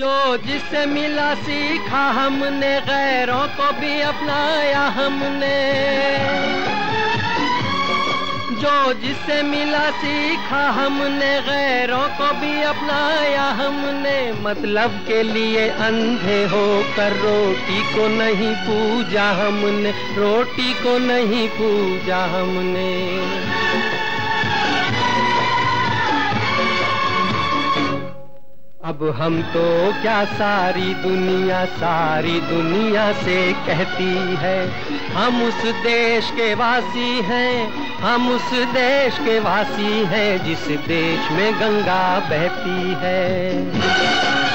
जो जिससे मिला सीखा हमने, गैरों को भी अपनाया हमने। जो जिससे मिला सीखा हमने, गैरों को भी अपनाया हमने। मतलब के लिए अंधे होकर रोटी को नहीं पूजा हमने, रोटी को नहीं पूजा हमने। अब हम तो क्या सारी दुनिया सारी दुनिया से कहती है? हम उस देश के वासी हैं, हम उस देश के वासी हैं जिस देश में गंगा बहती है।